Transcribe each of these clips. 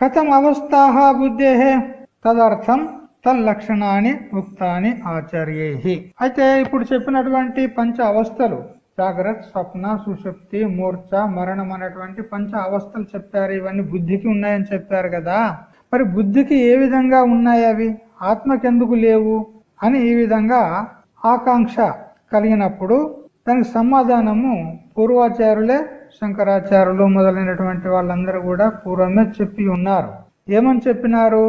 కథం అవస్థాహ బుద్ధే తదర్థం తల్లక్షణాన్ని ఉక్తాని ఆచార్యేహి అయితే ఇప్పుడు చెప్పినటువంటి పంచ అవస్థలు జాగ్రత్త స్వప్న సుశక్తి మూర్ఛ మరణం అనేటువంటి పంచ అవస్థలు చెప్పారు. ఇవన్నీ బుద్ధికి ఉన్నాయని చెప్పారు కదా. మరి బుద్ధికి ఏ విధంగా ఉన్నాయి అవి? ఆత్మకెందుకు లేవు? అని ఈ విధంగా ఆకాంక్ష కలిగినప్పుడు దానికి సమాధానము పూర్వాచారులే శంకరాచార్యులు మొదలైనటువంటి వాళ్ళందరూ కూడా పూర్వమే చెప్పి ఉన్నారు. ఏమని చెప్పినారు?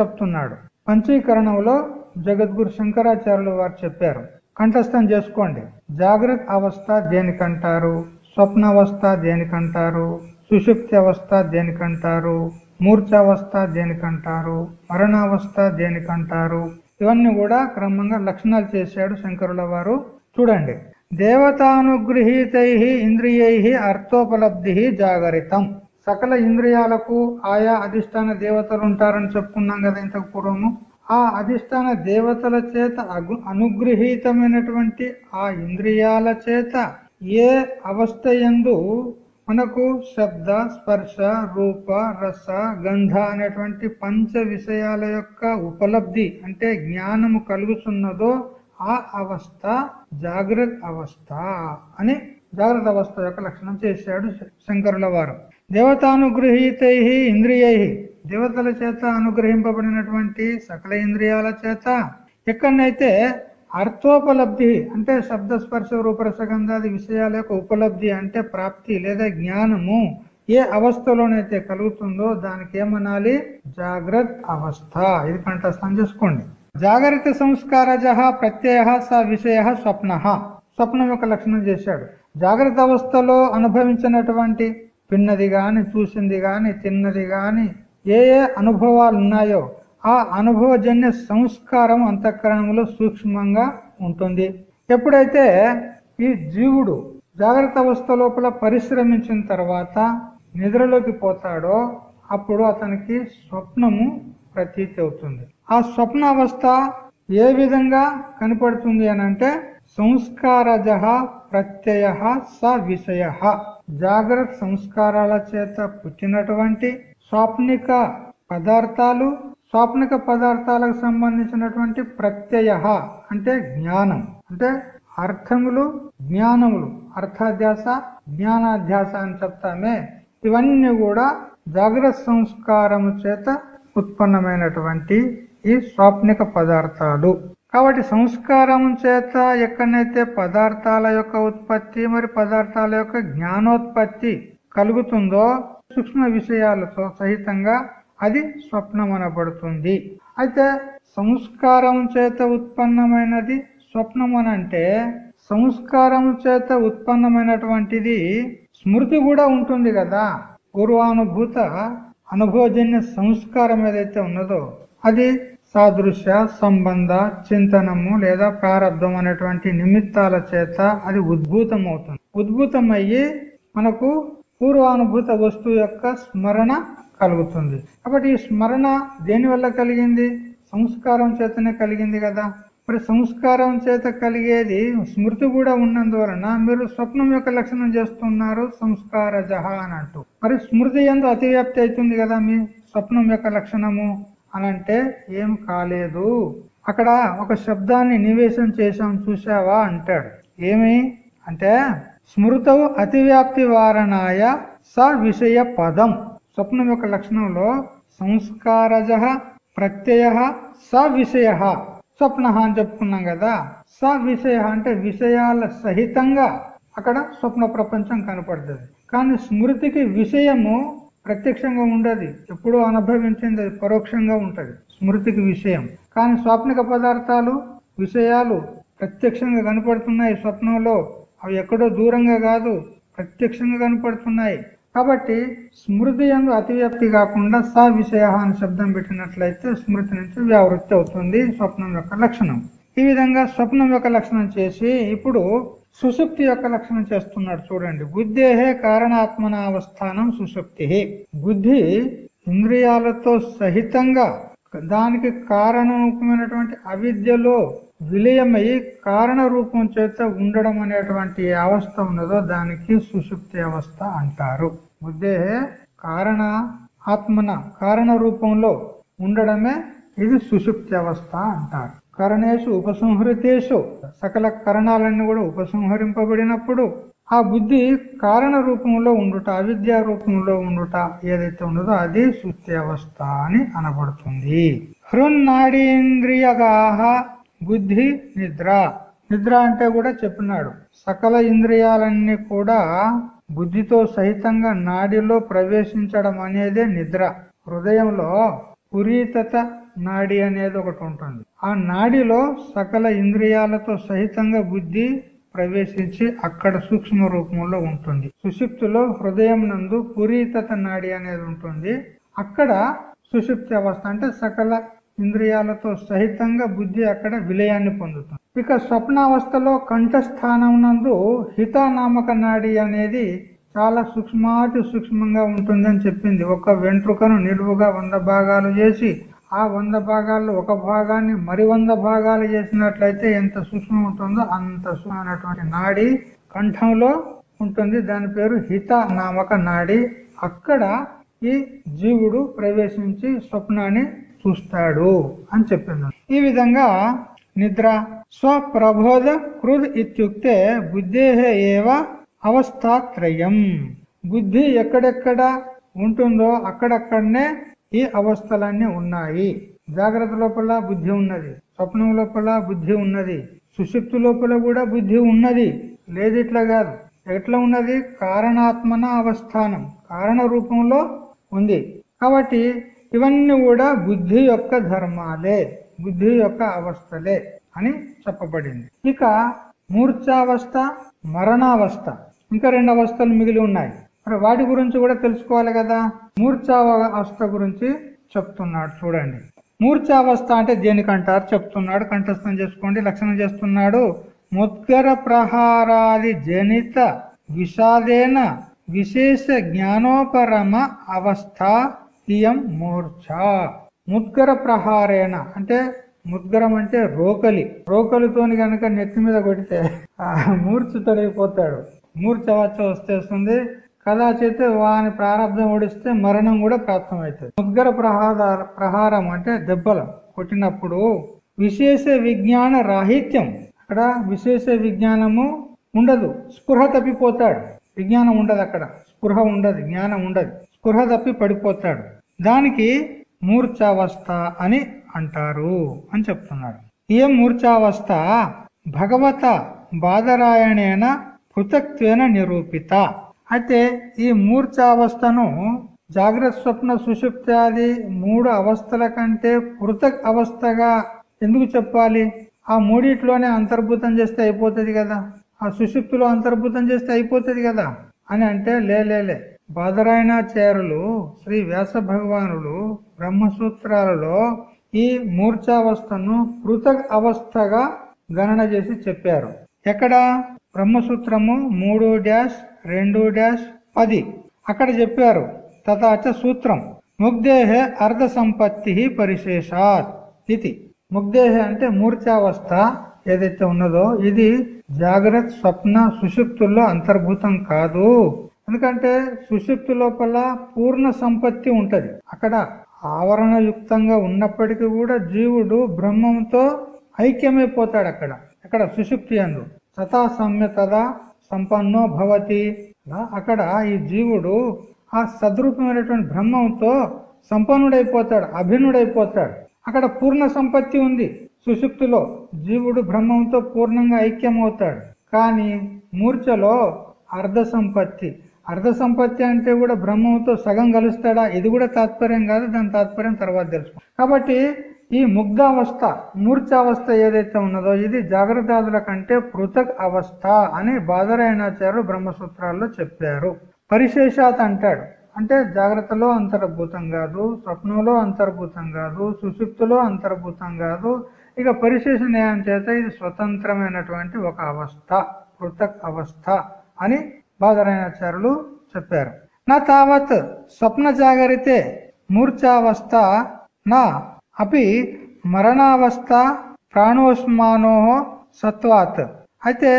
చెప్తున్నాడు. పంచీకరణంలో జగద్గురు శంకరాచార్యులు వారు చెప్పారు. కంఠస్థం చేసుకోండి. జాగ్రత్త అవస్థ దేనికంటారు? స్వప్నావస్థ దేనికంటారు? సుషుప్తి అవస్థ దేనికంటారు? మూర్ఛావస్థ దేనికంటారు? మరణావస్థ దేనికంటారు? ఇవన్నీ కూడా క్రమంగా లక్షణాలు చేశాడు శంకరుల వారు. చూడండి. దేవతానుగృహీతై ఇంద్రియై అర్థోపలబ్ధి జాగరితం. సకల ఇంద్రియాలకు ఆయా అధిష్టాన దేవతలు ఉంటారని చెప్పుకున్నాం కదా ఇంతకు పూర్వము. ఆ అధిష్టాన దేవతల చేత అనుగ్రహీతమైనటువంటి ఆ ఇంద్రియాల చేత ఏ అవస్థ ఎందు మనకు శబ్ద స్పర్శ రూప రస గంధ అనేటువంటి పంచ విషయాల యొక్క ఉపలబ్ధి అంటే జ్ఞానము కలుగుతున్నదో ఆ అవస్థ జాగ్రత్త అవస్థ అని జాగ్రత్త అవస్థ యొక్క లక్షణం చేశాడు శంకరుల వారు. దేవతానుగృహీతై ఇంద్రియై. దేవతల చేత అనుగ్రహింపబడినటువంటి సకల ఇంద్రియాల చేత. ఎక్కడనైతే అర్థోపలబ్ధి అంటే శబ్ద స్పర్శ రూపరసగంధాది విషయాల యొక్క ఉపలబ్ధి అంటే ప్రాప్తి లేదా జ్ఞానము ఏ అవస్థలోనైతే కలుగుతుందో దానికి ఏమనాలి? జాగ్రత్త అవస్థ. ఇది కంఠస్థం చేసుకోండి. జాగ్రత్త సంస్కారజ ప్రత్యయ స విషయ స్వప్న. స్వప్నం యొక్క లక్షణం చేశాడు. జాగ్రత్త అవస్థలో అనుభవించినటువంటి విన్నది గాని చూసింది గాని తిన్నది గాని ఏ ఏ అనుభవాలు ఉన్నాయో ఆ అనుభవజన్య సంస్కారం అంతఃకరణంలో సూక్ష్మంగా ఉంటుంది. ఎప్పుడైతే ఈ జీవుడు జాగ్రత్త అవస్థ లోపల పరిశ్రమించిన తర్వాత నిద్రలోకి పోతాడో అప్పుడు అతనికి స్వప్నము ప్రతీతి అవుతుంది. ఆ స్వప్న అవస్థ ఏ విధంగా కనపడుతుంది అని అంటే సంస్కారజ ప్రత్యయ స విషయ. జాగ్రత్త సంస్కారాల చేత పుట్టినటువంటి స్వాప్నిక పదార్థాలు స్వాప్నిక పదార్థాలకు సంబంధించినటువంటి ప్రత్యయ అంటే జ్ఞానం. అంటే అర్థములు జ్ఞానములు అర్థాధ్యాస జ్ఞానాధ్యాస అని చెప్తామే. ఇవన్నీ కూడా జాగ్రత్త సంస్కారము చేత ఉత్పన్నమైనటువంటి ఈ స్వాప్నిక పదార్థాలు. కాబట్టి సంస్కారం చేత ఎక్కడైతే పదార్థాల యొక్క ఉత్పత్తి మరి పదార్థాల యొక్క జ్ఞానోత్పత్తి కలుగుతుందో సూక్ష్మ విషయాలతో సహితంగా అది స్వప్నం అనబడుతుంది అయితే సంస్కారం చేత ఉత్పన్నమైనది స్వప్నం అంటే సంస్కారం చేత ఉత్పన్నమైనటువంటిది స్మృతి కూడా ఉంటుంది కదా. పూర్వానుభూత అనుభవజన్య సంస్కారం ఏదైతే ఉన్నదో అది సాదృశ్య సంబంధ చింతనము లేదా ప్రారంధం అనేటువంటి నిమిత్తాల చేత అది ఉద్భూతమవుతుంది. ఉద్భూతమయ్యి మనకు పూర్వానుభూత వస్తువు యొక్క స్మరణ కలుగుతుంది. కాబట్టి ఈ స్మరణ దేని వల్ల కలిగింది? సంస్కారం చేతనే కలిగింది కదా. మరి సంస్కారం చేత కలిగేది స్మృతి కూడా ఉన్నందువలన మీరు స్వప్నం యొక్క లక్షణం చేస్తున్నారు సంస్కార జహ అని అంటూ. మరి స్మృతి ఎందు అతివ్యాప్తి అవుతుంది కదా మీ స్వప్నం యొక్క లక్షణము? అనంటే ఏం కాలేదు. అక్కడ ఒక శబ్దాన్ని నివేశం చేశాం చూసావా అంటాడు. ఏమి? అంటే స్మృతవు అతివ్యాప్తి వారణాయ స విషయ పదం. స్వప్నం యొక్క లక్షణంలో సంస్కారజ ప్రత్యయ స విషయ. స్వప్న అని చెప్పుకున్నాం కదా. స విషయ అంటే విషయాల సహితంగా అక్కడ స్వప్న ప్రపంచం కనపడుతుంది. కానీ స్మృతికి విషయము ప్రత్యక్షంగా ఉండదు. ఎప్పుడో అనుభవించింది అది పరోక్షంగా ఉంటుంది. స్మృతికి విషయం. కానీ స్వాప్నిక పదార్థాలు విషయాలు ప్రత్యక్షంగా కనపడుతున్నాయి స్వప్నంలో. అవి ఎక్కడో దూరంగా కాదు ప్రత్యక్షంగా కనపడుతున్నాయి. కాబట్టి స్మృతి ఎందు అతివ్యాప్తి కాకుండా స విషయ అని శబ్దం పెట్టినట్లయితే స్మృతి నుంచి వ్యావృత్తి అవుతుంది స్వప్నం యొక్క లక్షణం. ఈ విధంగా స్వప్నం యొక్క లక్షణం చేసి ఇప్పుడు సుషుప్తి యొక్క లక్షణం చేస్తున్నాడు చూడండి. బుద్ధేహే కారణాత్మనావస్థానం సుషుప్తి బుద్ధి ఇంద్రియాలతో సహితంగా దానికి కారణరూపమైనటువంటి అవిద్యలో విలయమై కారణ రూపం చేత ఉండడం అనేటువంటి అవస్థ ఉన్నదో దానికి సుషుప్తి అవస్థ అంటారు. బుద్ధేహే కారణ ఆత్మన కారణ రూపంలో ఉండడమే ఇది సుషుప్తి అవస్థ అంటారు. కరణేషు ఉపసంహరితేషు సకల కరణాలన్నీ కూడా ఉపసంహరింపబడినప్పుడు ఆ బుద్ధి కారణ రూపంలో ఉండుట అవిద్యా రూపంలో ఉండుట ఏదైతే ఉండదో అది సుత్యవస్థ అని అనబడుతుంది. హృన్నాడీంద్రియగాహ బుద్ధి నిద్ర. నిద్ర అంటే కూడా చెప్పినాడు. సకల ఇంద్రియాలన్నీ కూడా బుద్ధితో సహితంగా నాడిలో ప్రవేశించడం అనేదే నిద్ర. హృదయంలో పురీతత నాడి అనేది ఒకటి ఉంటుంది. ఆ నాడిలో సకల ఇంద్రియాలతో సహితంగా బుద్ధి ప్రవేశించి అక్కడ సూక్ష్మ రూపంలో ఉంటుంది. సుషిప్తులో హృదయం నందు పురీతత నాడి అనేది ఉంటుంది. అక్కడ సుషిప్తి అవస్థ అంటే సకల ఇంద్రియాలతో సహితంగా బుద్ధి అక్కడ విలయాన్ని పొందుతుంది. ఇక స్వప్నావస్థలో కంఠస్థానం నందు హితానామక నాడి అనేది చాలా సూక్ష్మాతి సూక్ష్మంగా ఉంటుందని చెప్పింది. ఒక వెంట్రుకను నిలువుగా వంద భాగాలు చేసి ఆ వంద భాగాల్లో ఒక భాగాన్ని మరి వంద భాగాలు చేసినట్లయితే ఎంత సూక్ష్మం ఉంటుందో అంత సూక్ష్మమైనటువంటి నాడి కంఠంలో ఉంటుంది. దాని పేరు హిత నామక నాడి. అక్కడ ఈ జీవుడు ప్రవేశించి స్వప్నాన్ని చూస్తాడు అని చెప్పింది. ఈ విధంగా నిద్ర స్వప్రబోధ కృద్ ఇత్యుక్తే బుద్ధే ఏవ అవస్థాత్రయం. బుద్ధి ఎక్కడెక్కడ ఉంటుందో అక్కడక్కడనే ఈ అవస్థలన్నీ ఉన్నాయి. జాగ్రత్త లోపల బుద్ధి ఉన్నది. స్వప్నం లోపల బుద్ధి ఉన్నది. సుశక్తి లోపల కూడా బుద్ధి ఉన్నది. లేదు ఇట్లా కాదు. ఎట్లా ఉన్నది? కారణాత్మన అవస్థానం. కారణ రూపంలో ఉంది. కాబట్టి ఇవన్నీ కూడా బుద్ధి యొక్క ధర్మాలే. బుద్ధి యొక్క అవస్థలే అని చెప్పబడింది. ఇక మూర్ఛావస్థ మరణావస్థ. ఇంకా రెండు అవస్థలు మిగిలి ఉన్నాయి. మరి వాటి గురించి కూడా తెలుసుకోవాలి కదా? మూర్ఛావస్థ గురించి చెప్తున్నాడు. చూడండి. మూర్ఛావస్థ అంటే దేనికంటారు చెప్తున్నాడు. కంఠస్థం చేసుకోండి. లక్షణం చేస్తున్నాడు. ముద్గర ప్రహారాది జనిత విషాదేన విశేష జ్ఞానోపరమ అవస్థ ఇయం మూర్ఛ. ముద్గర ప్రహారేణ అంటే ముద్గరం అంటే రోకలి. రోకలితోని గనక నెత్తి మీద కొడితే మూర్ఛితుడైపోతాడు. మూర్ఛ వచ్చ వస్తేస్తుంది కదాచిత్ వాని ప్రారంభం ఓడిస్తే మరణం కూడా ప్రాప్తమవుతుంది. ముద్గర ప్రహార ప్రహారం అంటే దెబ్బలు కొట్టినప్పుడు విశేష విజ్ఞాన రాహిత్యం. అక్కడ విశేష విజ్ఞానము ఉండదు. స్పృహ తప్పిపోతాడు. విజ్ఞానం ఉండదు అక్కడ. స్పృహ ఉండదు. జ్ఞానం ఉండదు. స్పృహ తప్పి పడిపోతాడు. దానికి మూర్ఛావస్థ అని అంటారు అని చెప్తున్నాడు ఏ మూర్ఛావస్థ భగవత బాధరాయణేన పృథక్త్వేన నిరూపిత. అయితే ఈ మూర్ఛావస్థను జాగ్రత్త స్వప్న సుషుప్తాది మూడు అవస్థల కంటే పృథక్ అవస్థగా ఎందుకు చెప్పాలి? ఆ మూడిట్లోనే అంతర్భూతం చేస్తే అయిపోతుంది కదా. ఆ సుషుప్తిలో అంతర్భూతం చేస్తే అయిపోతుంది కదా అని అంటే లేలే బాదరాయణాచార్యులు శ్రీ వ్యాస భగవానుడు బ్రహ్మసూత్రాలలో ఈ మూర్ఛావస్థను పృథక్ అవస్థగా గణన చేసి చెప్పారు. ఎక్కడ? బ్రహ్మసూత్రము మూడు డ్యాష్ రెండు డాష్ పది. అక్కడ చెప్పారు తథాచ సూత్రం. ముగ్ధేహే అర్ధ సంపత్తి పరిశేషాత్ ఇది. ముగ్ధేహ అంటే మూర్ఛావస్థ ఏదైతే ఉన్నదో ఇది జాగ్రత్త స్వప్న సుషుప్తుల్లో అంతర్భూతం కాదు. ఎందుకంటే సుషుప్తి లోపల పూర్ణ సంపత్తి ఉంటది. అక్కడ ఆవరణయుక్తంగా ఉన్నప్పటికీ కూడా జీవుడు బ్రహ్మంతో ఐక్యమైపోతాడు అక్కడ. అక్కడ సుషుప్తి అందు సతా సమ్యతద సంపన్నో భవతి. అక్కడ ఈ జీవుడు ఆ సద్రూపమైనటువంటి బ్రహ్మంతో సంపన్నుడైపోతాడు అభిన్నుడైపోతాడు. అక్కడ పూర్ణ సంపత్తి ఉంది. సుశుక్తిలో జీవుడు బ్రహ్మంతో పూర్ణంగా ఐక్యమవుతాడు. కానీ మూర్ఛలో అర్ధ సంపత్తి అర్ధ సంపత్తి అంటే కూడా బ్రహ్మంతో సగం కలుస్తాడా? ఇది కూడా తాత్పర్యం కాదు దాని తాత్పర్యం తర్వాత తెలుసు కాబట్టి ఈ ముగ్ధావస్థ మూర్ఛావస్థ ఏదైతే ఉన్నదో ఇది జాగ్రత్తాదుల కంటే పృథక్ అవస్థ అని బాధరాయణాచార్యులు బ్రహ్మసూత్రాల్లో చెప్పారు. పరిశేషాత్ అంటాడు. అంటే జాగ్రత్తలో అంతర్భూతం కాదు స్వప్నంలో అంతర్భూతం కాదు సుశుప్తిలో అంతర్భూతం కాదు. ఇక పరిశేష న్యాయం చేత ఇది స్వతంత్రమైనటువంటి ఒక అవస్థ పృథక్ అవస్థ అని బాధరాయణాచార్యులు చెప్పారు. నా తావత్ స్వప్న జాగరితే మూర్ఛావస్థ నా అపి మరణావస్థ ప్రాణోస్మానో సత్వాత్. అయితే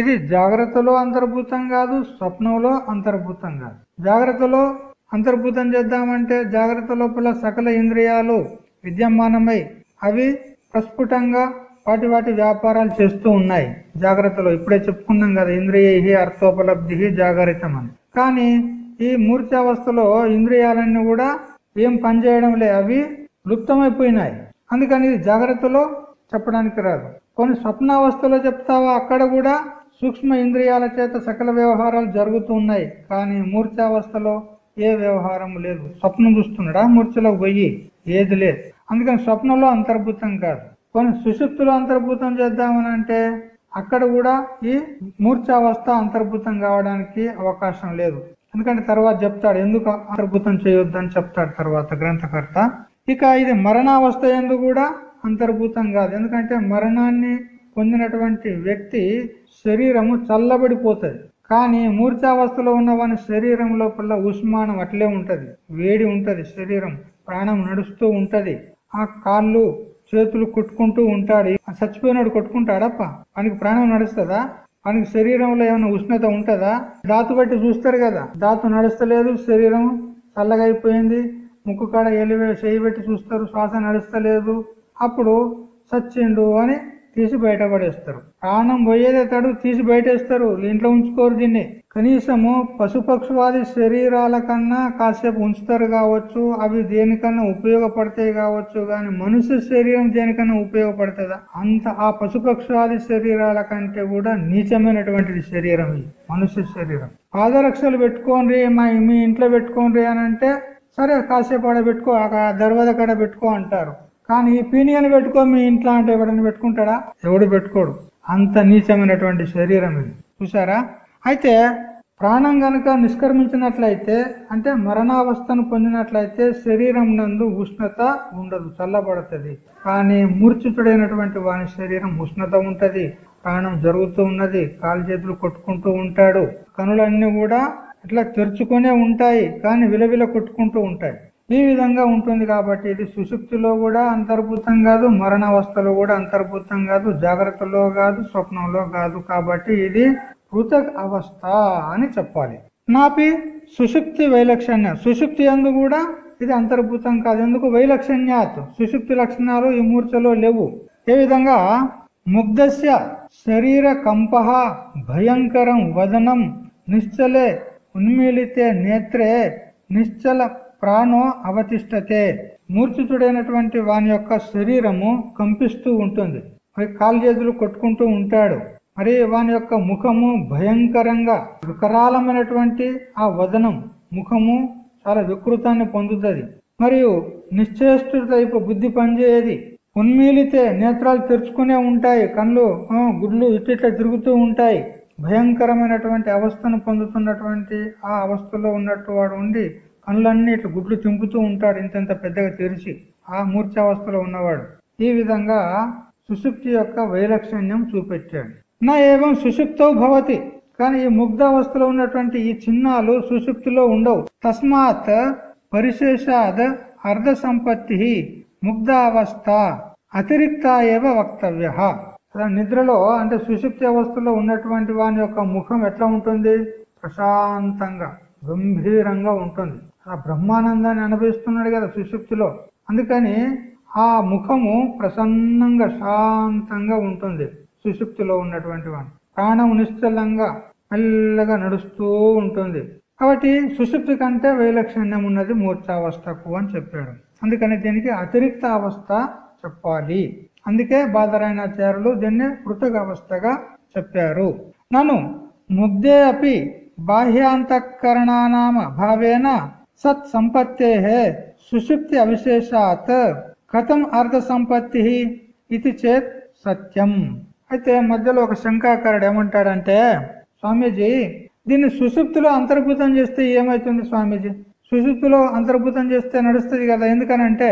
ఇది జాగ్రత్తలో అంతర్భూతం కాదు స్వప్నంలో అంతర్భూతం కాదు. జాగ్రత్తలో అంతర్భూతం చేద్దామంటే జాగ్రత్త లోపల సకల ఇంద్రియాలు విద్యమానమై అవి ప్రస్ఫుటంగా వాటి వాటి వ్యాపారాలు చేస్తూ ఉన్నాయి. జాగ్రత్తలో ఇప్పుడే చెప్పుకున్నాం కదా ఇంద్రియ అర్థోపలబ్ధి జాగరితం అని కానీ ఈ మూర్ఛావస్థలో ఇంద్రియాలన్నీ కూడా ఏం పనిచేయడం లే అవి లుప్తమైపోయినాయి. అందుకని ఇది జాగ్రత్తలో చెప్పడానికి రాదు. కొన్ని స్వప్నావస్థలో చెప్తావా? అక్కడ కూడా సూక్ష్మ ఇంద్రియాల చేత సకల వ్యవహారాలు జరుగుతున్నాయి. కానీ మూర్ఛావస్థలో ఏ వ్యవహారం లేదు. స్వప్నం చూస్తున్నాడా? మూర్ఛలో పోయి ఏది లేదు. అందుకని స్వప్నంలో అంతర్భూతం కాదు. కొన్ని సుషుప్తులు అంతర్భూతం చేద్దామని అంటే అక్కడ కూడా ఈ మూర్ఛావస్థ అంతర్భూతం కావడానికి అవకాశం లేదు. ఎందుకంటే తర్వాత చెప్తాడు ఎందుకు అంతర్భూతం చేయొద్దని చెప్తాడు తర్వాత గ్రంథకర్త. ఇక ఇది మరణావస్థ ఎందు కూడా అంతర్భూతం కాదు. ఎందుకంటే మరణాన్ని పొందినటువంటి వ్యక్తి శరీరము చల్లబడిపోతుంది. కానీ మూర్ఛావస్థలో ఉన్న వాని శరీరం లోపల ఉష్మానం అట్లే ఉంటది. వేడి ఉంటది శరీరం. ప్రాణం నడుస్తూ ఉంటది. ఆ కాళ్ళు చేతులు కొట్టుకుంటూ ఉంటాడు. చచ్చిపోయినాడు కొట్టుకుంటాడప్ప. వానికి ప్రాణం నడుస్తుందా? వానికి శరీరంలో ఏమైనా ఉష్ణత ఉంటుందా? దాతు బట్టి చూస్తారు కదా. దాతు నడుస్తలేదు శరీరం చల్లగా అయిపోయింది ముక్కు కాడ ఎలివే చేయి పెట్టి చూస్తారు శ్వాస నడుస్తలేదు. అప్పుడు సచ్చిండు అని తీసి బయటపడేస్తారు ప్రాణం పోయేదే తడు తీసి బయటేస్తారు. ఇంట్లో ఉంచుకోరు దీన్ని. కనీసము పశుపక్షువాది శరీరాల కన్నా కాసేపు ఉంచుతారు కావచ్చు అవి దేనికన్నా ఉపయోగపడతాయి కావచ్చు కానీ మనుష్య శరీరం దేనికన్నా ఉపయోగపడుతుందా? అంత ఆ పశుపక్షువాది శరీరాల కంటే కూడా నీచమైనటువంటిది శరీరం ఇది మనుష్య శరీరం. పాదరక్షలు పెట్టుకోండి మా మీ ఇంట్లో పెట్టుకోండి అని అంటే సరే కాసేపు ఆడ పెట్టుకో ఆ దర్వాజ కాడ పెట్టుకో అంటారు. కానీ ఈ పీనియన్ పెట్టుకో మీ ఇంట్లో అంటే ఎవడని పెట్టుకుంటాడా? ఎవడు పెట్టుకోడు. అంత నీచమైనటువంటి శరీరం ఇది. చూసారా అయితే ప్రాణం గనక నిష్క్రమించినట్లయితే అంటే మరణావస్థను పొందినట్లయితే శరీరం నందు ఉష్ణత ఉండదు చల్లబడుతుంది. కానీ మూర్ఛితుడైనటువంటి వాని శరీరం ఉష్ణత ఉంటుంది ప్రాణం జరుగుతూ ఉన్నది కాలు చేతులు కొట్టుకుంటూ ఉంటాడు. కనులన్నీ కూడా అట్లా తెరుచుకునే ఉంటాయి కానీ విలవిల కొట్టుకుంటూ ఉంటాయి. ఈ విధంగా ఉంటుంది కాబట్టి ఇది సుశుక్తిలో కూడా అంతర్భూతం కాదు మరణావస్థలో కూడా అంతర్భూతం కాదు జాగ్రత్తలో కాదు స్వప్నంలో కాదు కాబట్టి ఇది పృథక్ అవస్థ అని చెప్పాలి. నాపి సుశుక్తి వైలక్షణ్య. సుశుక్తి అందు కూడా ఇది అంతర్భూతం కాదు. ఎందుకు? వైలక్షణ్యాత్. సుశుక్తి లక్షణాలు ఈ మూర్ఛలో లేవు. ఏ విధంగా? ముగ్ధస్య శరీర కంప భయంకరం వదనం నిశ్చలే ఉన్మీలితే నేత్రే నిశ్చల ప్రాణో అవతిష్టతే. మూర్ఛితుడైనటువంటి వాని యొక్క శరీరము కంపిస్తూ ఉంటుంది. మరి కాలు చేతులు కొట్టుకుంటూ ఉంటాడు. మరి వాని యొక్క ముఖము భయంకరంగా వికరాలమైనటువంటి ఆ వదనం ముఖము చాలా వికృతాన్ని పొందుతుంది. మరియు నిశ్చేష్టుతైపు బుద్ధి పనిచేయది. ఉన్మీలితే నేత్రాలు తెరుచుకునే ఉంటాయి. కళ్ళు గుడ్లు ఇట్లా తిరుగుతూ ఉంటాయి. భయంకరమైనటువంటి అవస్థను పొందుతున్నటువంటి ఆ అవస్థలో ఉన్నట్టు వాడు ఉండి కళ్ళన్నీ ఇట్లా గుడ్లు తింపుతూ ఉంటాడు ఇంతంత పెద్దగా తెరిచి ఆ మూర్ఛావస్థలో ఉన్నవాడు. ఈ విధంగా సుశుక్తి యొక్క వైలక్షణ్యం చూపెట్టాడు. నా ఏవం సుషుప్తో భవతి. కానీ ఈ ముగ్ధావస్థలో ఉన్నటువంటి ఈ చిహ్నాలు సుషుప్తిలో ఉండవు. తస్మాత్ పరిశేషాద్ అర్ధ సంపత్తి ముగ్ధావస్థ. అతిరిక్త ఏవ వక్తవ్య. నిద్రలో అంటే సుషుప్తి అవస్థలో ఉన్నటువంటి వాని యొక్క ముఖం ఎట్లా ఉంటుంది? ప్రశాంతంగా గంభీరంగా ఉంటుంది. ఆ బ్రహ్మానందాన్ని అనుభవిస్తున్నాడు కదా సుషుప్తిలో. అందుకని ఆ ముఖము ప్రసన్నంగా శాంతంగా ఉంటుంది సుషుప్తిలో ఉన్నటువంటి వాడు ప్రాణం నిశ్చలంగా మెల్లగా నడుస్తూ ఉంటుంది. కాబట్టి సుషుప్తి కంటే వైలక్షణ్యం ఉన్నది మూర్ఛావస్థకు అని చెప్పాడు. అందుకని దీనికి అతిరిక్త అవస్థ చెప్పాలి. అందుకే బాధరాయణాచార్యులు దీన్ని పృథక్ అవస్థగా చెప్పారు. నన్ను ముగ్ధే అపి బాహ్యాంతఃకరణానామ భావేన సత్ సంపత్తే సుషుప్తి అవిశేషాత్ కథం అర్ధ సంపత్తి ఇది చేత్ సత్యం. అయితే మధ్యలో ఒక శంకాకారుడు ఏమంటాడంటే స్వామీజీ దీన్ని సుషుప్తిలో అంతర్భూతం చేస్తే ఏమవుతుంది స్వామీజీ? సుషుప్తిలో అంతర్భూతం చేస్తే నడుస్తుంది కదా ఎందుకనంటే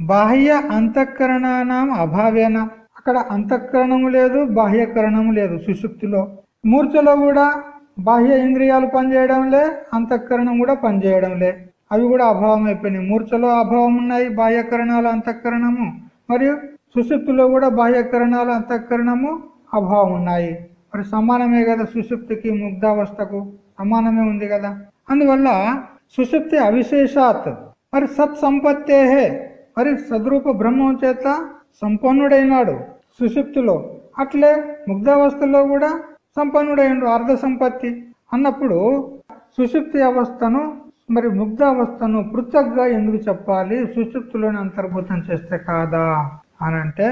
బాహ్య అంతఃకరణానం అభావేన. అక్కడ అంతఃకరణము లేదు బాహ్యకరణము లేదు సుషుప్తిలో మూర్ఛలో కూడా బాహ్య ఇంద్రియాలు పనిచేయడం లే అంతఃకరణం కూడా పనిచేయడం లే. అవి కూడా అభావం అయిపోయినాయి. మూర్ఛలో అభావం ఉన్నాయి బాహ్యకరణాలు అంతఃకరణము. మరియు సుషుప్తిలో కూడా బాహ్యకరణాలు అంతఃకరణము అభావం ఉన్నాయి. మరి సమానమే కదా సుషుప్తికి ముగ్ధావస్థకు? సమానమే ఉంది కదా. అందువల్ల సుషుప్తి అవిశేషాత్. మరి సత్సంపత్తే మరి సద్రూప బ్రహ్మం చేత సంపన్నుడైనాడు సుషుప్తిలో అట్లే ముగ్ధావస్థలో కూడా సంపన్నుడైనాడు అర్ధ సంపత్తి అన్నప్పుడు సుషుప్తి అవస్థను మరి ముగ్ధావస్థను పృథక్గా ఎందుకు చెప్పాలి? సుషుప్తిలోని అంతర్భూతం చేస్తే కాదా? అని అంటే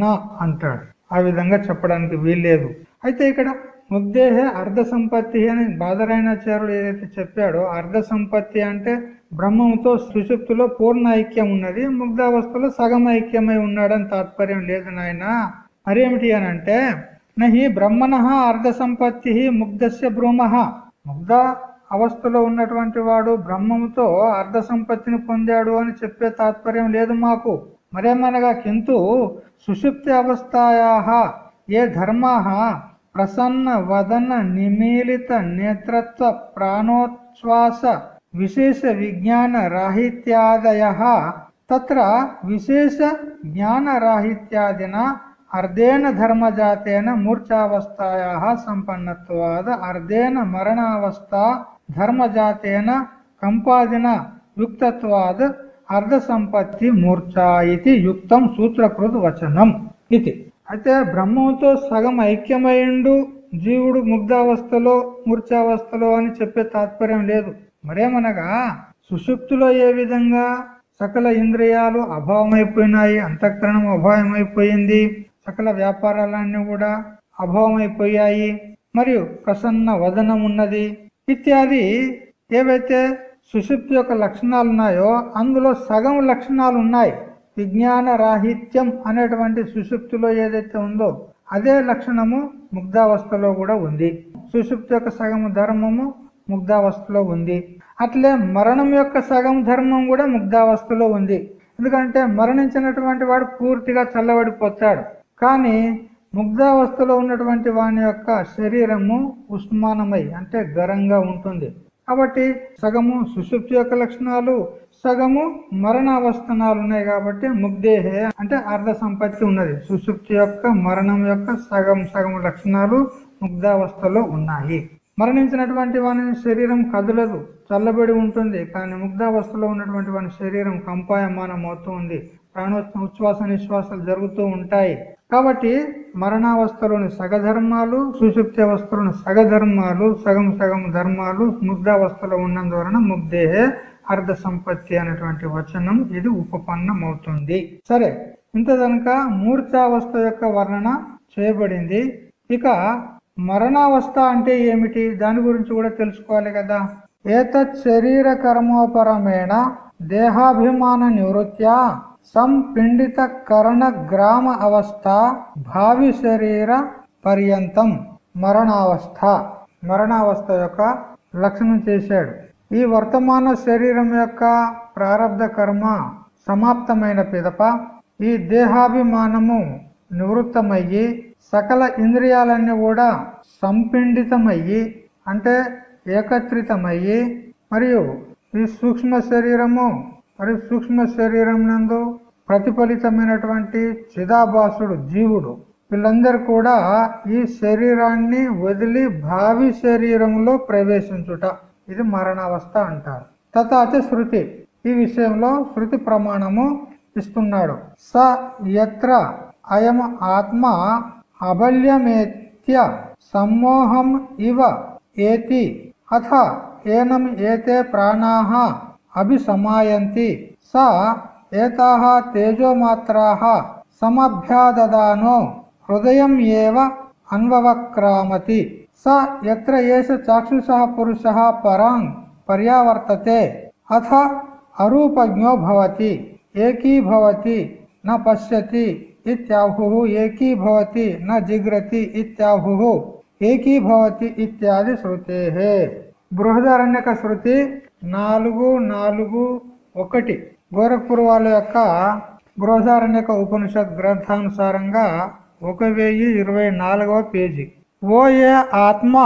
నా అంటాడు. ఆ విధంగా చెప్పడానికి వీల్లేదు. అయితే ఇక్కడ ముగ్ధేహే అర్ధ సంపత్తి అని బాధరాయణాచార్యుడు ఏదైతే చెప్పాడో అర్ధ సంపత్తి అంటే బ్రహ్మంతో సుషుప్తిలో పూర్ణ ఐక్యం ఉన్నది ముగ్ధావస్థలో సగం ఐక్యమై ఉన్నాడని తాత్పర్యం లేదు నాయన. మరేమిటి అని అంటే నహి బ్రహ్మణ అర్ధ సంపత్తి ముగ్ధస్య భ్రూమ ముగ్ధ అవస్థలో ఉన్నటువంటి వాడు బ్రహ్మంతో అర్ధ సంపత్తిని పొందాడు అని చెప్పే తాత్పర్యం లేదు మాకు. మరేమనగా కింద సుషుప్తి అవస్థాయా ఏ ధర్మా ప్రసన్న వదన నిమీలిత నేత్రత్వ ప్రాణోచ్ఛ్వాస విశేష విజ్ఞాన రాహిత్యాదయ. తత్ర విశేష జ్ఞానరాహిత్యాదిన అర్ధేన ధర్మజాతేన మూర్ఛావస్థాయా సంపన్నత్వాద అర్ధేన మరణావస్థ ధర్మజాతేన కంపాదిన యుక్తత్వాద అర్ధ సంపత్తి మూర్ఛ ఇది యుక్తం సూత్రకృత వచనం. ఇది అయితే బ్రహ్మంతో సగం ఐక్యమైండు జీవుడు ముగ్ధావస్థలో మూర్ఛావస్థలో అని చెప్పే తాత్పర్యం లేదు. మరేమనగా సుషుప్తిలో ఏ విధంగా సకల ఇంద్రియాలు అభావమైపోయినాయి అంతఃకరణం అభావమైపోయింది సకల వ్యాపారాలన్నీ కూడా అభావమైపోయాయి మరియు ప్రసన్న వదనం ఉన్నది ఇత్యాది ఏవైతే సుషుప్తి యొక్క లక్షణాలు ఉన్నాయో అందులో సగం లక్షణాలు ఉన్నాయి విజ్ఞాన రాహిత్యం అనేటువంటి సుషుప్తిలో ఏదైతే ఉందో అదే లక్షణము ముగ్ధావస్థలో కూడా ఉంది. సుషుప్తి యొక్క సగం ధర్మము ముగ్ధావస్థలో ఉంది. అట్లే మరణం యొక్క సగం ధర్మం కూడా ముగ్ధావస్థలో ఉంది. ఎందుకంటే మరణించినటువంటి వాడు పూర్తిగా చల్లబడిపోతాడు. కానీ ముగ్ధావస్థలో ఉన్నటువంటి వాని యొక్క శరీరము ఉష్మానమై అంటే గరంగా ఉంటుంది. కాబట్టి సగము సుషుప్తి యొక్క లక్షణాలు సగము మరణావస్థనాలు ఉన్నాయి కాబట్టి ముగ్ధేహే అంటే అర్ధ సంపత్తి ఉన్నది. సుషుప్తి యొక్క మరణం యొక్క సగం సగం లక్షణాలు ముగ్ధావస్థలో ఉన్నాయి. మరణించినటువంటి వాని శరీరం కదలదు చల్లబడి ఉంటుంది. కానీ ముగ్ధావస్థలో ఉన్నటువంటి వాని శరీరం కంపాయమానం అవుతూ ఉంది. ప్రాణోత్సవం ఉచ్ఛ్వాస నిశ్వాసాలు జరుగుతూ ఉంటాయి. కాబట్టి మరణావస్థలోని సగధర్మాలు సుషుప్తి అవస్థలోని సగధర్మాలు సగం సగం ధర్మాలు ముగ్ధావస్థలో ఉన్నందువలన ముగ్ధేహే అర్ధ సంపత్తి అనేటువంటి వచనం ఇది ఉపపన్నం అవుతుంది సరే ఇంత కనుక మూర్ఛావస్థ యొక్క వర్ణన చేయబడింది. ఇక మరణావస్థ అంటే ఏమిటి? దాని గురించి కూడా తెలుసుకోవాలి కదా. ఏతత్ శరీర కర్మోపరమేణ దేహాభిమాన నివృత్యా. సంపిండిత కరణ గ్రామ అవస్థ భావి శరీర పర్యంతం మరణావస్థ. మరణావస్థ యొక్క లక్షణం చేశాడు. ఈ వర్తమాన శరీరం యొక్క ప్రారంధ కర్మ సమాప్తమైన పిదప. ఈ దేహాభిమానము నివృత్తమయ్యి సకల ఇంద్రియాలన్నీ కూడా సంపిండితమయ్యి అంటే ఏకత్రితమయ్యి మరియు ఈ సూక్ష్మ శరీరము మరి సూక్ష్మ శరీరం నందు ప్రతిఫలితమైనటువంటి చిదాభాసుడు జీవుడు. వీళ్ళందరూ కూడా ఈ శరీరాన్ని వదిలి భావి శరీరంలో ప్రవేశించుట. ఇది మరణావస్థ అంటారు. తథాచ శృతి. ఈ విషయంలో శృతి ప్రమాణము ఇస్తున్నాడు. స ఎత్ర అయం ఆత్మ అబల్యమేత్య సమ్మోహం ఇవ ఏతి. అథ ఏనం ఏతే ప్రాణాహ ప్రాణాః అభిసమాయంతి స ఏతాః తేజోమాత్రాः సమభ్యాదదానో హృదయం ఏవ అన్వవక్రామతి స ఎత్ర ఏష చాక్షుషः పురుషः పరాం పర్యావర్తతే అథ అరూపజ్ఞో భవతి ఏకీభవతి న పశ్యతి ఇత్యాహు ఏకీభవతి న జిగ్రతి ఇత్యాహు ఏకీభవతి ఇత్యాది శృతే బృహదారణ్యక శృతి నాలుగు నాలుగు ఒకటి గోరఖ్పూర్ వాళ్ళ యొక్క బృహదారణ్యక ఉపనిషత్ గ్రంథానుసారంగా ఒక వెయ్యి ఇరవై నాలుగవ పేజీ वो ये आत्मा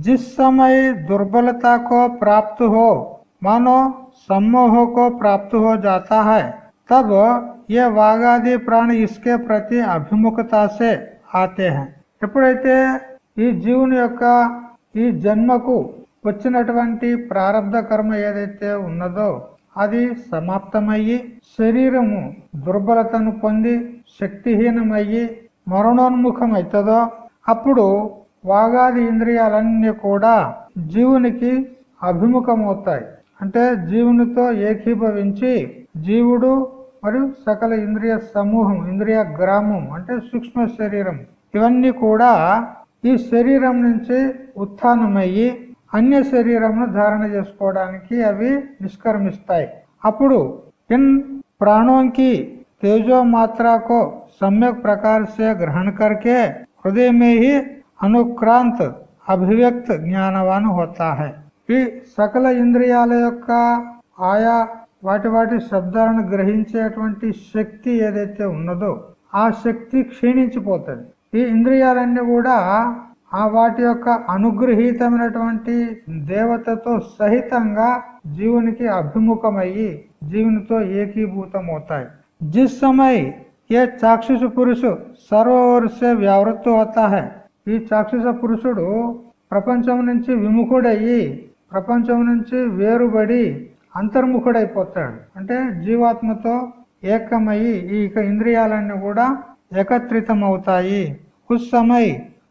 जिस समय दुर्बलता को प्राप्त हो मानो सम्मोह को प्राप्त हो जाता है तब ये वाघादि प्राण इसके प्रति అభిముఖత से आते हैं ఎప్పుడైతే ఈ జీవుని యొక్క ఈ జన్మకు వచ్చినటువంటి ప్రారంధ కర్మ ఏదైతే ఉన్నదో అది సమాప్తమయ్యి శరీరము దుర్బలతను పొంది శక్తిహీనమయ్యి మరణోన్ముఖం అవుతుందో అప్పుడు వాగాది ఇంద్రియాలన్నీ కూడా జీవునికి అభిముఖమవుతాయి. అంటే జీవునితో ఏకీభవించి జీవుడు మరియు సకల ఇంద్రియ సమూహం ఇంద్రియ గ్రామం అంటే సూక్ష్మ శరీరం ఇవన్నీ కూడా ఈ శరీరం నుంచి ఉత్థానమయ్యి అన్య శరీరంను ధారణ చేసుకోవడానికి అవి నిష్కర్మిస్తాయి అప్పుడు ఇన్ प्राणों की तेजो मात्रा को सम्यक प्रकार से ग्रहण करके हृदय में ही అనుక్రాంత్ అభివ్యక్త జ్ఞానవాన్ హోతా హై ఈ సకల ఇంద్రియాల యొక్క ఆయా వాటి వాటి శబ్దాలను గ్రహించేటువంటి శక్తి ఏదైతే ఉన్నదో ఆ శక్తి క్షీణించిపోతుంది ఈ ఇంద్రియాలన్నీ కూడా ఆ వాటి యొక్క అనుగ్రహీతమైనటువంటి దేవతతో సహితంగా జీవునికి అభిముఖమయ్యి జీవునితో ఏకీభూతమవుతాయి. జిస్ సమయ ఏ చాక్షుష పురుషు సర్వోర్ వ్యావృత్తు వ్యావృత్తి అవుతా హై ఈ చాక్షుష పురుషుడు ప్రపంచం నుంచి విముఖుడయ్యి ప్రపంచం నుంచి వేరుబడి అంతర్ముఖుడైపోతాడు. అంటే జీవాత్మతో ఏకమయ్యి ఈ ఇంద్రియాలన్నీ కూడా ఏకత్రితం అవుతాయి కుछ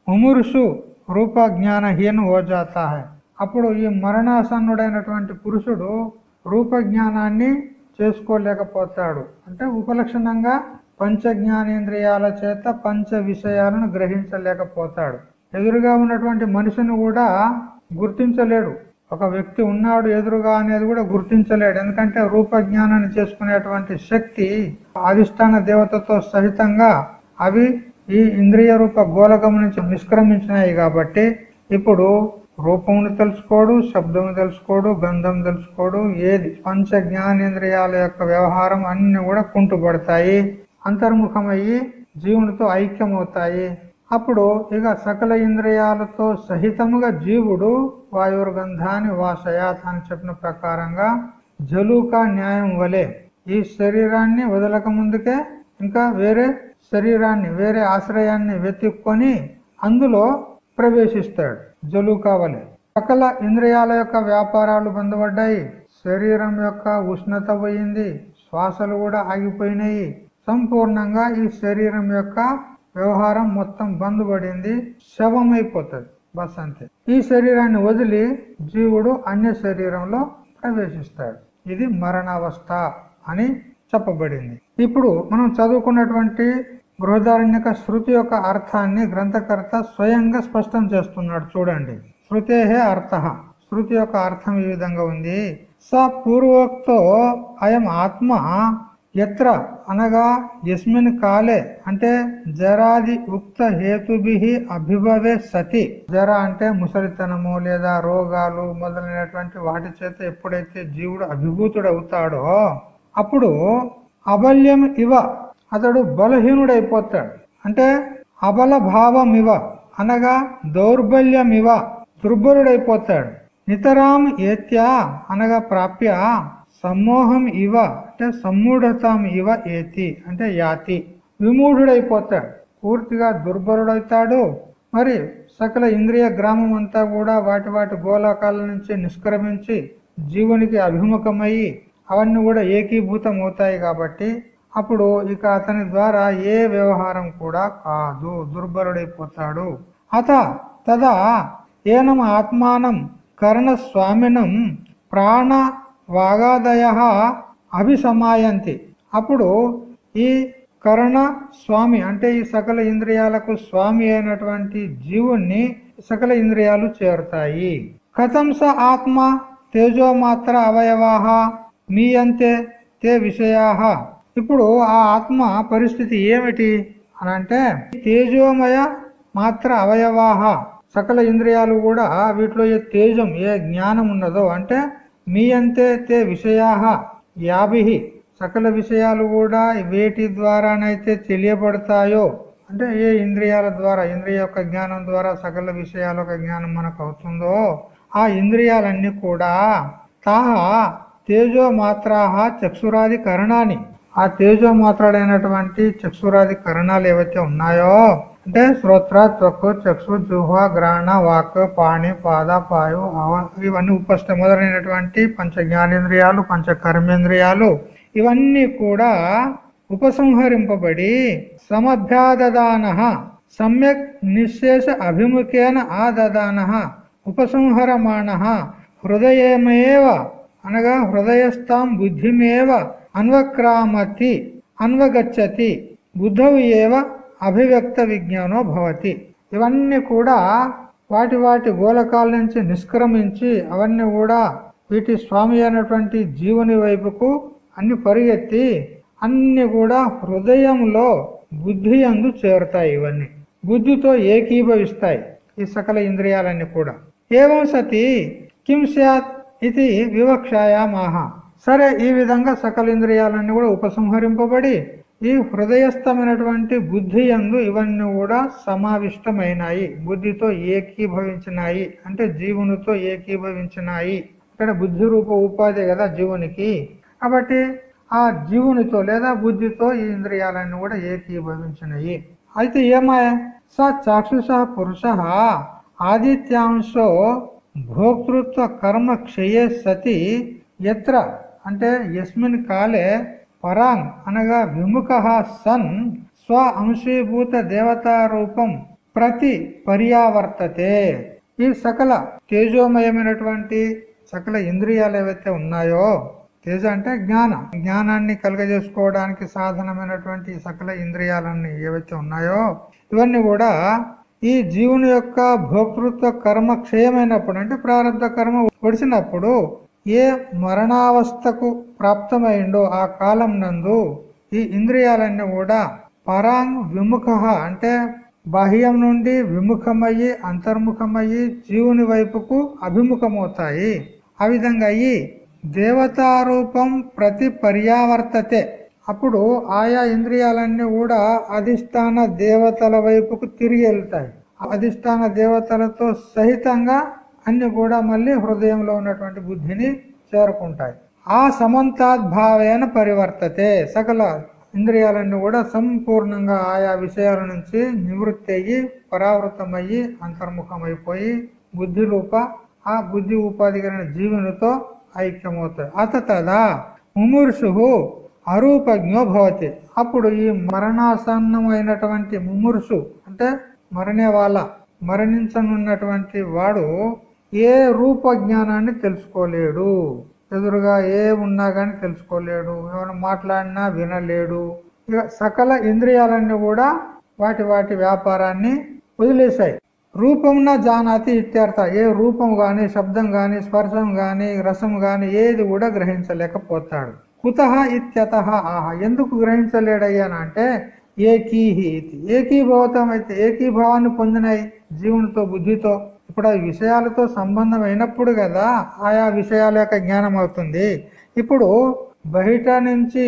ముమురుసు రూపజ్ఞానహీన జ్ఞానహీన ఓజాత అప్పుడు ఈ మరణాసన్నుడైనటువంటి పురుషుడు రూపజ్ఞానాన్ని చేసుకోలేకపోతాడు. అంటే ఉపలక్షణంగా పంచ జ్ఞానేంద్రియాల చేత పంచ విషయాలను గ్రహించలేకపోతాడు. ఎదురుగా ఉన్నటువంటి మనిషిని కూడా గుర్తించలేడు. ఒక వ్యక్తి ఉన్నాడు ఎదురుగా అనేది కూడా గుర్తించలేడు. ఎందుకంటే రూప జ్ఞానాన్ని చేసుకునేటువంటి శక్తి అధిష్టాన దేవతతో సహితంగా అవి ఈ ఇంద్రియ రూప గోళకం నుంచి నిష్క్రమించినాయి కాబట్టి ఇప్పుడు రూపమును తెలుసుకోడు శబ్దము తెలుసుకోడు గంధం తెలుసుకోడు ఏది? పంచ జ్ఞానేంద్రియాల యొక్క వ్యవహారం అన్ని కూడా కుంటుపడతాయి అంతర్ముఖమయ్యి జీవునితో ఐక్యమవుతాయి. అప్పుడు ఇక సకల ఇంద్రియాలతో సహితముగా జీవుడు వాయుర్గంధాన్ని వాసయాత్ అని చెప్పిన ప్రకారంగా జలుకా న్యాయం వలె ఈ శరీరాన్ని వదలక ముందుకే ఇంకా వేరే శరీరాన్ని వేరే ఆశ్రయాన్ని వెతుక్కొని అందులో ప్రవేశిస్తాడు. జలుకా వలె సకల ఇంద్రియాల యొక్క వ్యాపారాలు బంధపడ్డాయి. శరీరం యొక్క ఉష్ణత పోయింది. శ్వాసలు కూడా ఆగిపోయినాయి. సంపూర్ణంగా ఈ శరీరం యొక్క వ్యవహారం మొత్తం బంద్ పడింది శవమైపోతుంది. బస్ అంతే. ఈ శరీరాన్ని వదిలి జీవుడు అన్య శరీరంలో ప్రవేశిస్తాడు. ఇది మరణావస్థ అని చెప్పబడింది. ఇప్పుడు మనం చదువుకున్నటువంటి బృహదారణ్యక శృతి యొక్క అర్థాన్ని గ్రంథకర్త స్వయంగా స్పష్టం చేస్తున్నాడు. చూడండి. శృతేహే అర్థ. శృతి యొక్క అర్థం ఈ విధంగా ఉంది. స పూర్వోక్తో అయం ఆత్మ ఎత్ర అనగా యస్మిన్ కాలే అంటే జరాది ఉక్త హేతుభి అభిభవే సతి. జర అంటే ముసలితనము లేదా రోగాలు మొదలైనటువంటి వాటి చేత ఎప్పుడైతే జీవుడు అభిభూతుడు అవుతాడో అప్పుడు అబల్యం ఇవ అతడు బలహీనుడైపోతాడు. అంటే అబల భావమివ అనగా దౌర్బల్యమివ దుర్బలుడైపోతాడు. నితరాం ఏత్యా అనగా ప్రాప్య సమ్మోహం ఇవ అంటే సమ్మూఢతాం ఇవ ఏతి అంటే యాతి విమూఢుడైపోతాడు. పూర్తిగా దుర్బలుడవుతాడు. మరి సకల ఇంద్రియ గ్రామం అంతా కూడా వాటి వాటి గోళకాల నుంచి నిష్క్రమించి జీవునికి అభిముఖమయ్యి అవన్నీ కూడా ఏకీభూతం అవుతాయి కాబట్టి అప్పుడు ఇక అతని ద్వారా ఏ వ్యవహారం కూడా కాదు. దుర్బలుడైపోతాడు అత తదా ఏనం ఆత్మానం కర్ణస్వామినం ప్రాణ వాగాదయ అభిసమాయంతి. అప్పుడు ఈ కరణ స్వామి అంటే ఈ సకల ఇంద్రియాలకు స్వామి అయినటువంటి జీవుణ్ణి సకల ఇంద్రియాలు చేరుతాయి. కథం స ఆత్మ తేజోమాత్ర అవయవాహ మీయంతే తే విషయా ఇప్పుడు ఆ ఆత్మ పరిస్థితి ఏమిటి అని అంటే తేజోమయ మాత్ర అవయవాహ. సకల ఇంద్రియాలు కూడా వీటిలో ఏ తేజం ఏ జ్ఞానం ఉన్నదో అంటే మీ అంతే తే విషయా యాభి. సకల విషయాలు కూడా వేటి ద్వారానైతే తెలియబడతాయో. అంటే ఏ ఇంద్రియాల ద్వారా ఇంద్రియ యొక్క జ్ఞానం ద్వారా సకల విషయాల యొక్క జ్ఞానం మనకు అవుతుందో ఆ ఇంద్రియాలన్నీ కూడా తాహ తేజో మాత్రాహ చక్షురాది కరణాన్ని ఆ తేజో మాత్రాలైనటువంటి చక్షురాది కరణాలు ఏవైతే ఉన్నాయో అంటే శ్రోత్ర త్వక్కు చక్షు జుహ గ్రాణ వాక్ పాణి పాద పాయు హవ ఇవన్నీ ఉపస్థ మొదలైనటువంటి పంచ జ్ఞానేంద్రియాలు పంచ కర్మేంద్రియాలు ఇవన్నీ కూడా ఉపసంహరింపబడి సమభ్యాదాన సమ్యక్ నిశేష అభిముఖేన ఆదదాన ఉపసంహరమాణ హృదయమేవ అనగా హృదయస్థాం బుద్ధిమేవ అన్వక్రామతి అన్వగచ్చతి బుద్ధవు ఏవ అభివ్యక్త విజ్ఞానో భవతి. ఇవన్నీ కూడా వాటి వాటి గోలకాల నుంచి నిష్క్రమించి అవన్నీ కూడా వీటి స్వామి అయినటువంటి జీవుని వైపుకు అన్ని పరిగెత్తి అన్ని కూడా హృదయంలో బుద్ధి అందు చేరుతాయి ఇవన్నీ. బుద్ధితో ఏకీభవిస్తాయి ఈ సకల ఇంద్రియాలన్నీ కూడా. ఏవం సతి కిం సత్ ఇది వివక్షాయామాహ. సరే ఈ విధంగా సకల ఇంద్రియాలన్నీ కూడా ఉపసంహరింపబడి ఈ హృదయస్థమైనటువంటి బుద్ధి అందు ఇవన్నీ కూడా సమావిష్టమైనాయి. బుద్ధితో ఏకీభవించినాయి. అంటే జీవునితో ఏకీభవించినాయి. ఇక్కడ బుద్ధి రూప ఉపాధి కదా జీవునికి. కాబట్టి ఆ జీవునితో లేదా బుద్ధితో ఈ ఇంద్రియాలన్నీ కూడా ఏకీభవించినాయి. అయితే ఏమాయ? స చాక్షుష పురుష ఆదిత్యాంశో భోక్తృత్వ కర్మ క్షయే సతి ఎత్ర అంటే ఎస్మిన్ కాలే పరాంగ్ అనగా విముఖ సన్ స్వ అంశీభూత దేవతారూపం ప్రతి పర్యావర్తతే. ఈ సకల తేజోమయమైనటువంటి సకల ఇంద్రియాలు ఏవైతే ఉన్నాయో తేజ అంటే జ్ఞానం జ్ఞానాన్ని కలుగజేసుకోవడానికి సాధనమైనటువంటి సకల ఇంద్రియాలన్నీ ఏవైతే ఉన్నాయో ఇవన్నీ కూడా ఈ జీవుని యొక్క భోక్తృత్వ కర్మ క్షయమైనప్పుడు అంటే ప్రారంభ కర్మ ఒడిసినప్పుడు ఏ మరణావస్థకు ప్రాప్తమైండో ఆ కాలం నందు ఈ ఇంద్రియాలన్నీ కూడా పరాంగ్ విముఖ అంటే బాహ్యం నుండి విముఖమయ్యి అంతర్ముఖమయ్యి జీవుని వైపుకు అభిముఖమవుతాయి. ఆ విధంగా అయ్యి దేవతారూపం ప్రతి పర్యావర్తతే. అప్పుడు ఆయా ఇంద్రియాలన్నీ కూడా అధిష్టాన దేవతల వైపుకు తిరిగి వెళ్తాయి. అధిష్టాన దేవతలతో సహితంగా అన్ని కూడా మళ్ళీ హృదయంలో ఉన్నటువంటి బుద్ధిని చేరుకుంటాయి. ఆ సమంతాద్భావేన పరివర్తతే. సకల ఇంద్రియాలన్నీ కూడా సంపూర్ణంగా ఆయా విషయాల నుంచి నివృత్తి అయ్యి పరావృతమయ్యి అంతర్ముఖమైపోయి బుద్ధి రూప ఆ బుద్ధి ఉపాధి కలిగిన జీవునితో ఐక్యమవుతాయి. అత తదా ముమూర్షు అరూపజ్ఞో భవతి. అప్పుడు ఈ మరణాసన్నమైనటువంటి ముమూర్షు అంటే మరణే వాళ్ళ మరణించనున్నటువంటి వాడు ఏ రూప జ్ఞానాన్ని తెలుసుకోలేడు. ఎదురుగా ఏ ఉన్నా కానీ తెలుసుకోలేడు. ఏమైనా మాట్లాడినా వినలేడు. ఇక సకల ఇంద్రియాలన్నీ కూడా వాటి వాటి వ్యాపారాన్ని వదిలేశాయి. రూపంన జానాతి ఇత్యర్థ. ఏ రూపం గాని శబ్దం గాని స్పర్శం గాని రసం గాని ఏది కూడా గ్రహించలేకపోతాడు. కుత ఇత్యత ఆహ. ఎందుకు గ్రహించలేడయ్యానంటే ఏకీహి ఇది. ఏకీభవతం అయితే ఏకీభావాన్ని పొందినాయి జీవునితో బుద్ధితో. ఇప్పుడు ఆ విషయాలతో సంబంధం అయినప్పుడు కదా ఆయా విషయాల యొక్క జ్ఞానం అవుతుంది. ఇప్పుడు బయట నుంచి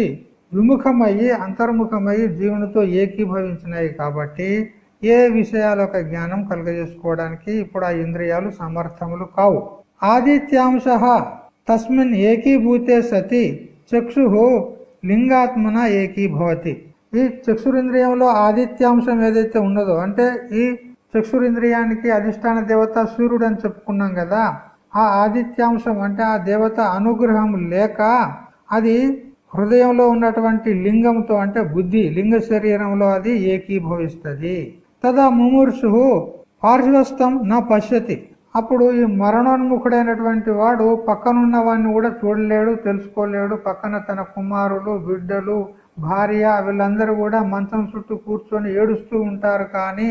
విముఖమయ్యి అంతర్ముఖమయ్యి జీవునితో ఏకీభవించినాయి కాబట్టి ఏ విషయాల యొక్క జ్ఞానం కలుగజేసుకోవడానికి ఇప్పుడు ఆ ఇంద్రియాలు సమర్థములు కావు. ఆదిత్యాంశ తస్మిన్ ఏకీభూతే సతి చక్షు లింగాత్మన ఏకీభవతి. ఈ చక్షురింద్రియంలో ఆదిత్యాంశం ఏదైతే ఉన్నదో అంటే ఈ చక్షురింద్రియానికి అధిష్టాన దేవత సూర్యుడు అని చెప్పుకున్నాం కదా. ఆ ఆదిత్యాంశం అంటే ఆ దేవత అనుగ్రహం లేక అది హృదయంలో ఉన్నటువంటి లింగంతో అంటే బుద్ధి లింగ శరీరంలో అది ఏకీభవిస్తుంది. తదా ముమూర్షు పార్శ్వస్థం నా పశ్యతి. అప్పుడు ఈ మరణోన్ముఖుడైనటువంటి వాడు పక్కనున్న వాడిని కూడా చూడలేడు తెలుసుకోలేడు. పక్కన తన కుమారులు బిడ్డలు భార్య వీళ్ళందరూ కూడా మంచం చుట్టూ కూర్చొని ఏడుస్తూ ఉంటారు కానీ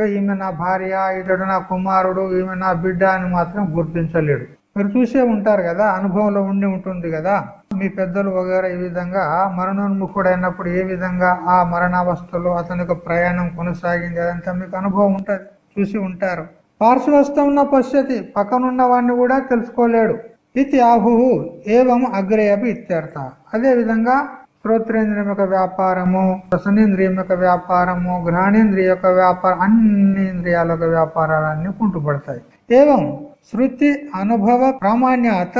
ఈమె నా భార్య ఇతడు నా కుమారుడు ఈమె నా బిడ్డ అని మాత్రం గుర్తించలేడు. మీరు చూసే ఉంటారు కదా అనుభవంలో ఉండి ఉంటుంది కదా. మీ పెద్దలు వగేర ఈ విధంగా మరణోన్ముఖుడైనప్పుడు ఏ విధంగా ఆ మరణావస్థలో అతని ప్రయాణం కొనసాగింది? అదంతా మీకు అనుభవం ఉంటుంది. చూసి ఉంటారు. పార్శ్వస్థం పశ్యతి పక్కనున్న వాడిని కూడా తెలుసుకోలేడు. ఇది ఆహు ఏవం అగ్రే అపి ఇత్యర్థ. అదే విధంగా శ్రోత్రేంద్రియం యొక్క వ్యాపారము రసనేంద్రియం యొక్క వ్యాపారము గ్రహణేంద్రియ యొక్క వ్యాపారం అన్ని ఇంద్రియాల యొక్క వ్యాపారాలన్నీ కుంటుపడతాయి. ఏవం? శృతి అనుభవ ప్రామాణ్యాత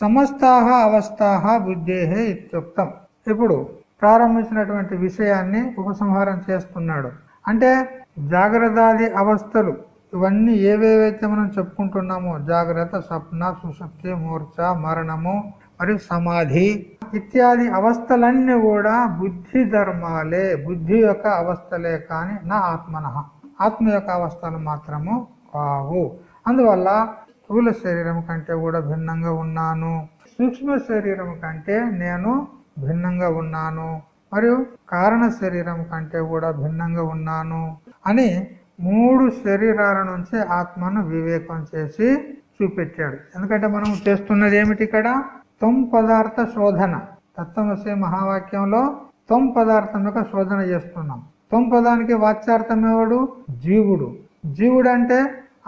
సమస్తాహ అవస్థాహ బుద్ధేహే ఇత్యుక్తం. ఇప్పుడు ప్రారంభించినటువంటి విషయాన్ని ఉపసంహారం చేస్తున్నాడు. అంటే జాగ్రత్తాది అవస్థలు ఇవన్నీ ఏవేవైతే మనం చెప్పుకుంటున్నామో జాగ్రత్త స్వప్న సుశక్తి మూర్ఛ మరణము మరియు సమాధి ఇత్యాది అవస్థలన్నీ కూడా బుద్ధి ధర్మాలే. బుద్ధి యొక్క అవస్థలే కాని నా ఆత్మన. ఆత్మ యొక్క అవస్థలు మాత్రము కావు. అందువల్ల స్థూల శరీరం కంటే కూడా భిన్నంగా ఉన్నాను. సూక్ష్మ శరీరం కంటే నేను భిన్నంగా ఉన్నాను. మరియు కారణ శరీరం కంటే కూడా భిన్నంగా ఉన్నాను అని మూడు శరీరాల నుంచి ఆత్మను వివేకం చేసి చూపెట్టాడు. ఎందుకంటే మనం చేస్తున్నది ఏమిటి ఇక్కడ? తొమ్ పదార్థ శోధన. తత్వమసే మహావాక్యంలో తొమ్ పదార్థం యొక్క శోధన చేస్తున్నాం. తొమ్ పదానికి వాచ్యార్థం ఎవడు? జీవుడు. జీవుడు అంటే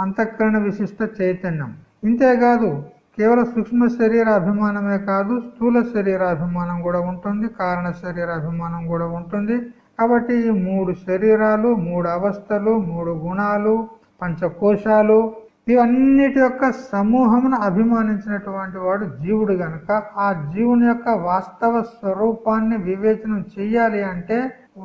అంతఃకరణ విశిష్ట చైతన్యం. ఇంతేకాదు కేవలం సూక్ష్మ శరీర అభిమానమే కాదు స్థూల శరీర అభిమానం కూడా ఉంటుంది కారణ శరీర అభిమానం కూడా ఉంటుంది. కాబట్టి ఈ మూడు శరీరాలు మూడు అవస్థలు మూడు గుణాలు పంచకోశాలు ఇవన్నిటి యొక్క సమూహమును అభిమానించినటువంటి వాడు జీవుడు గనక ఆ జీవుని యొక్క వాస్తవ స్వరూపాన్ని వివేచనం చెయ్యాలి అంటే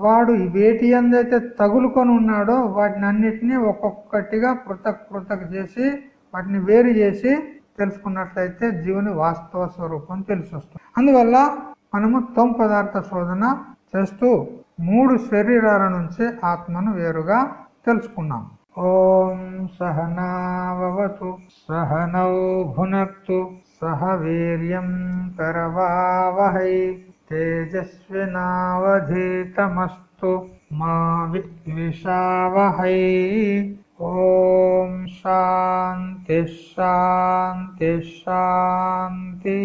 వాడు వేటి ఎందైతే తగులుకొని ఉన్నాడో వాటిని అన్నిటినీ ఒక్కొక్కటిగా పృథక్ పృథక్ చేసి వాటిని వేరు చేసి తెలుసుకున్నట్లయితే జీవుని వాస్తవ స్వరూపం తెలిసి అందువల్ల మనము తొం పదార్థ శోధన చేస్తూ మూడు శరీరాల నుంచి ఆత్మను వేరుగా తెలుసుకున్నాం. ఓం సహనావతు సహనౌ భునక్తు సహ వీర్యం కరవావహై తేజస్వినావధీతమస్తు మా విద్విషావహై ఓం శాంతి శాంతి శాంతి